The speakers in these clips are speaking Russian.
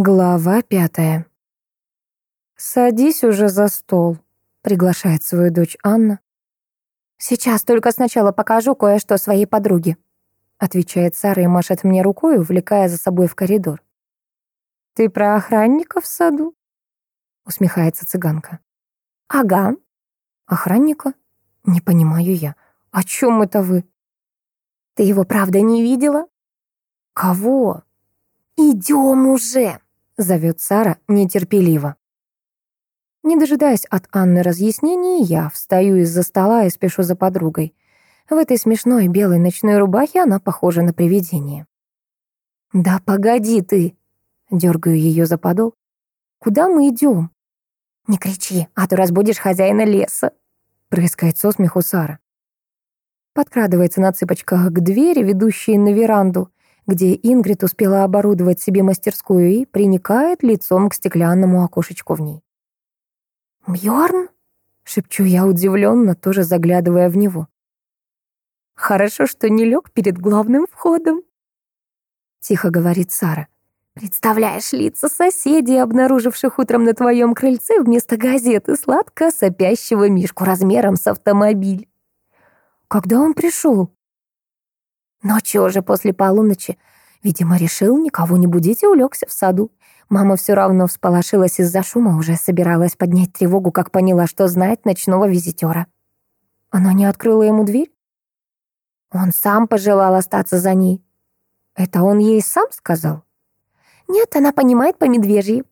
Глава пятая. «Садись уже за стол», — приглашает свою дочь Анна. «Сейчас только сначала покажу кое-что своей подруге», — отвечает Сара и машет мне рукой, увлекая за собой в коридор. «Ты про охранника в саду?» — усмехается цыганка. «Ага». «Охранника? Не понимаю я. О чем это вы?» «Ты его правда не видела?» «Кого?» «Идем уже!» Зовет Сара нетерпеливо. Не дожидаясь от Анны разъяснений, я встаю из-за стола и спешу за подругой. В этой смешной белой ночной рубахе она похожа на привидение. «Да погоди ты!» — дергаю ее за подол. «Куда мы идем?» «Не кричи, а то разбудишь хозяина леса!» — прыскает со смеху Сара. Подкрадывается на цыпочках к двери, ведущей на веранду, где Ингрид успела оборудовать себе мастерскую и приникает лицом к стеклянному окошечку в ней. «Бьёрн?» — шепчу я удивленно, тоже заглядывая в него. «Хорошо, что не лег перед главным входом», — тихо говорит Сара. «Представляешь лица соседей, обнаруживших утром на твоем крыльце вместо газеты сладко сопящего мишку размером с автомобиль». «Когда он пришел?» Ночью уже после полуночи. Видимо, решил никого не будить и улегся в саду. Мама все равно всполошилась из-за шума, уже собиралась поднять тревогу, как поняла, что знает ночного визитера. Она не открыла ему дверь? Он сам пожелал остаться за ней. Это он ей сам сказал? Нет, она понимает по медвежьи.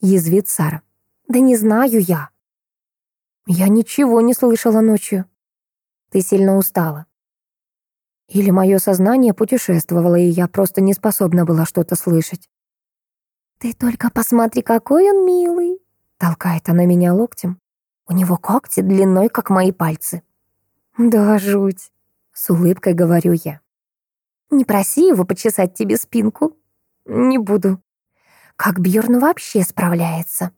Язвит Сара. Да не знаю я. Я ничего не слышала ночью. Ты сильно устала. Или мое сознание путешествовало, и я просто не способна была что-то слышать. «Ты только посмотри, какой он милый!» Толкает она меня локтем. У него когти длиной, как мои пальцы. «Да, жуть!» С улыбкой говорю я. «Не проси его почесать тебе спинку». «Не буду». «Как Бьерн вообще справляется?»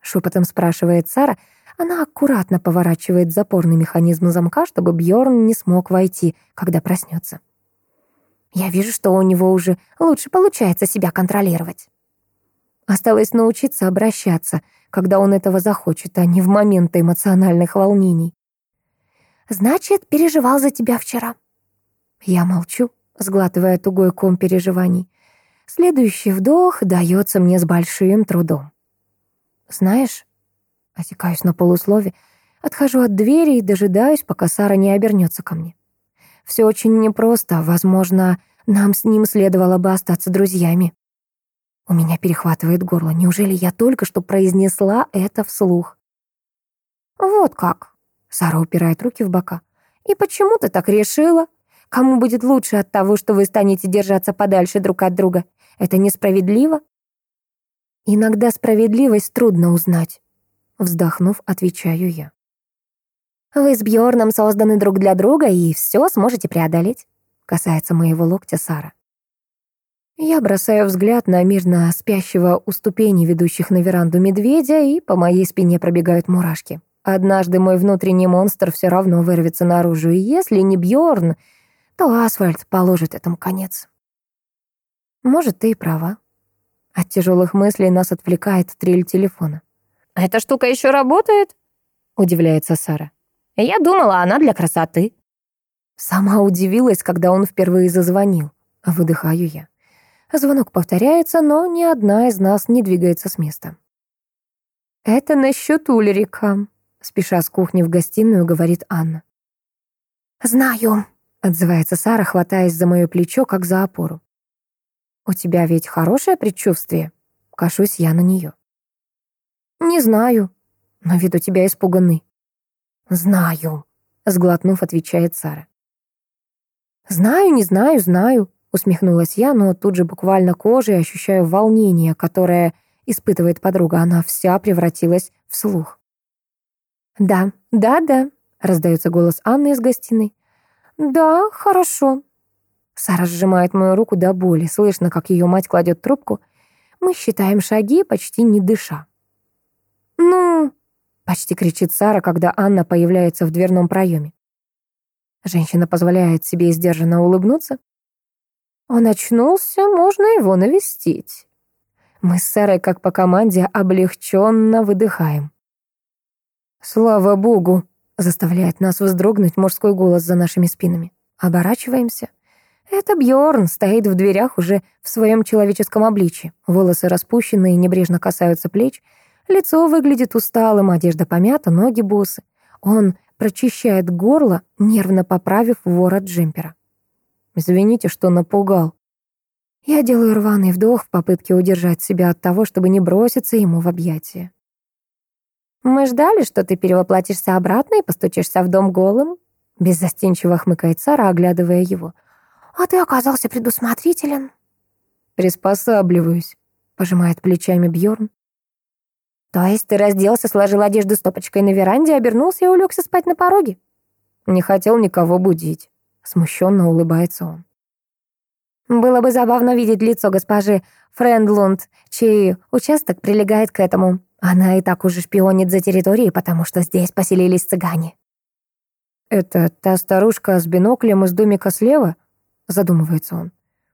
Шепотом спрашивает Сара, она аккуратно поворачивает запорный механизм замка, чтобы Бьорн не смог войти, когда проснется. Я вижу, что у него уже лучше получается себя контролировать. Осталось научиться обращаться, когда он этого захочет, а не в моменты эмоциональных волнений. «Значит, переживал за тебя вчера». Я молчу, сглатывая тугой ком переживаний. Следующий вдох дается мне с большим трудом. «Знаешь, Осекаюсь на полуслове, отхожу от двери и дожидаюсь, пока Сара не обернется ко мне. Все очень непросто, возможно, нам с ним следовало бы остаться друзьями. У меня перехватывает горло. Неужели я только что произнесла это вслух? «Вот как?» — Сара упирает руки в бока. «И почему ты так решила? Кому будет лучше от того, что вы станете держаться подальше друг от друга? Это несправедливо?» Иногда справедливость трудно узнать. Вздохнув, отвечаю я. «Вы с Бьорном созданы друг для друга и все сможете преодолеть», касается моего локтя Сара. Я бросаю взгляд на мирно спящего у ступеней, ведущих на веранду медведя, и по моей спине пробегают мурашки. Однажды мой внутренний монстр все равно вырвется наружу, и если не Бьорн, то асфальт положит этому конец. Может, ты и права. От тяжелых мыслей нас отвлекает трель телефона. «Эта штука еще работает?» — удивляется Сара. «Я думала, она для красоты». Сама удивилась, когда он впервые зазвонил. Выдыхаю я. Звонок повторяется, но ни одна из нас не двигается с места. «Это насчет Ульрика», — спеша с кухни в гостиную, говорит Анна. «Знаю», — отзывается Сара, хватаясь за мое плечо, как за опору. «У тебя ведь хорошее предчувствие?» Кашусь я на нее. «Не знаю». «Но вид у тебя испуганный». «Знаю», — сглотнув, отвечает Сара. «Знаю, не знаю, знаю», — усмехнулась я, но тут же буквально кожей ощущаю волнение, которое испытывает подруга. Она вся превратилась в слух. «Да, да, да», — раздается голос Анны из гостиной. «Да, хорошо». Сара сжимает мою руку до боли. Слышно, как ее мать кладет трубку. Мы считаем шаги, почти не дыша. «Ну...» — почти кричит Сара, когда Анна появляется в дверном проеме. Женщина позволяет себе сдержанно улыбнуться. «Он очнулся, можно его навестить». Мы с Сарой, как по команде, облегченно выдыхаем. «Слава богу!» — заставляет нас вздрогнуть мужской голос за нашими спинами. Оборачиваемся. Это Бьорн стоит в дверях уже в своем человеческом обличье. Волосы распущены и небрежно касаются плеч. Лицо выглядит усталым, одежда помята, ноги босы. Он прочищает горло, нервно поправив ворот джемпера. «Извините, что напугал». Я делаю рваный вдох в попытке удержать себя от того, чтобы не броситься ему в объятия. «Мы ждали, что ты перевоплотишься обратно и постучишься в дом голым?» Беззастенчиво хмыкает Сара, оглядывая его. «А ты оказался предусмотрителен». «Приспосабливаюсь», — пожимает плечами Бьорн. «То есть ты разделся, сложил одежду стопочкой на веранде, обернулся и улегся спать на пороге?» «Не хотел никого будить», — смущенно улыбается он. Было бы забавно видеть лицо госпожи Френдлунд, чей участок прилегает к этому. Она и так уже шпионит за территорией, потому что здесь поселились цыгане. «Это та старушка с биноклем из домика слева?» — задумывается он.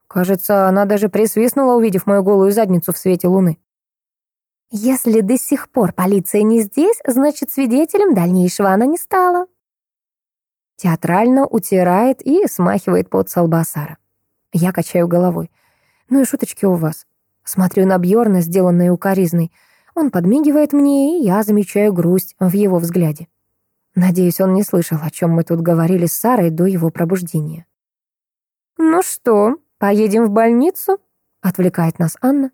«Кажется, она даже присвистнула, увидев мою голую задницу в свете луны». «Если до сих пор полиция не здесь, значит, свидетелем дальнейшего она не стала». Театрально утирает и смахивает под со лба Сара. Я качаю головой. Ну и шуточки у вас. Смотрю на Бьорна, сделанной укоризной. Он подмигивает мне, и я замечаю грусть в его взгляде. Надеюсь, он не слышал, о чем мы тут говорили с Сарой до его пробуждения. «Ну что, поедем в больницу?» — отвлекает нас Анна.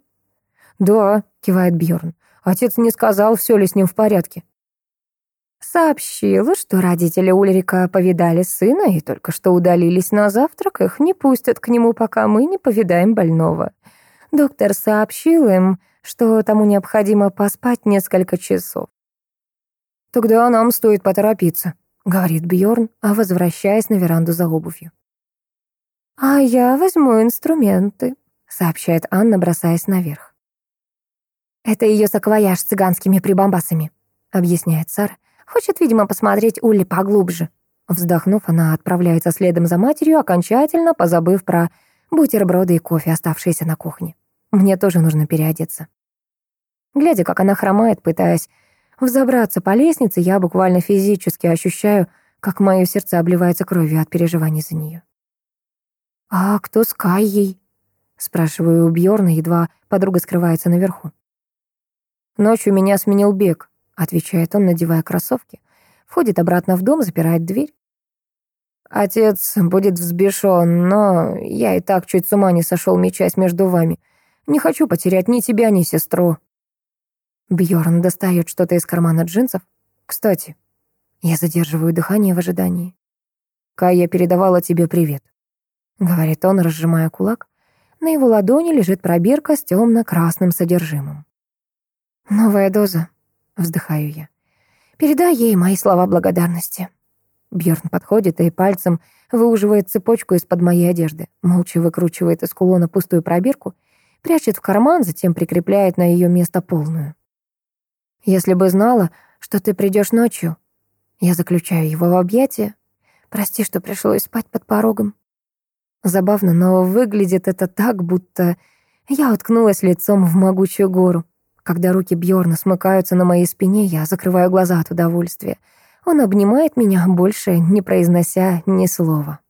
«Да», — кивает Бьорн. «Отец не сказал, все ли с ним в порядке». Сообщила, что родители Ульрика повидали сына и только что удалились на завтрак. Их не пустят к нему, пока мы не повидаем больного. Доктор сообщил им, что тому необходимо поспать несколько часов. «Тогда нам стоит поторопиться», — говорит Бьорн, а возвращаясь на веранду за обувью. «А я возьму инструменты», — сообщает Анна, бросаясь наверх. «Это ее саквояж с цыганскими прибамбасами», — объясняет Сара. Хочет, видимо, посмотреть Улли поглубже. Вздохнув, она отправляется следом за матерью, окончательно позабыв про бутерброды и кофе, оставшиеся на кухне. Мне тоже нужно переодеться. Глядя, как она хромает, пытаясь взобраться по лестнице, я буквально физически ощущаю, как мое сердце обливается кровью от переживаний за нее. «А кто с Кайей?» — спрашиваю у Бьорна, едва подруга скрывается наверху. Ночью меня сменил бег отвечает он, надевая кроссовки. Входит обратно в дом, запирает дверь. Отец будет взбешен, но я и так чуть с ума не сошел, мечась между вами. Не хочу потерять ни тебя, ни сестру. Бьорн достает что-то из кармана джинсов. Кстати, я задерживаю дыхание в ожидании. Кая передавала тебе привет, говорит он, разжимая кулак. На его ладони лежит пробирка с темно-красным содержимым. Новая доза, Вздыхаю я. Передай ей мои слова благодарности. Бьорн подходит и пальцем выуживает цепочку из-под моей одежды, молча выкручивает из кулона пустую пробирку, прячет в карман, затем прикрепляет на ее место полную. «Если бы знала, что ты придешь ночью...» Я заключаю его в объятия. «Прости, что пришлось спать под порогом». Забавно, но выглядит это так, будто я уткнулась лицом в могучую гору. Когда руки Бьорна смыкаются на моей спине, я закрываю глаза от удовольствия. Он обнимает меня, больше не произнося ни слова.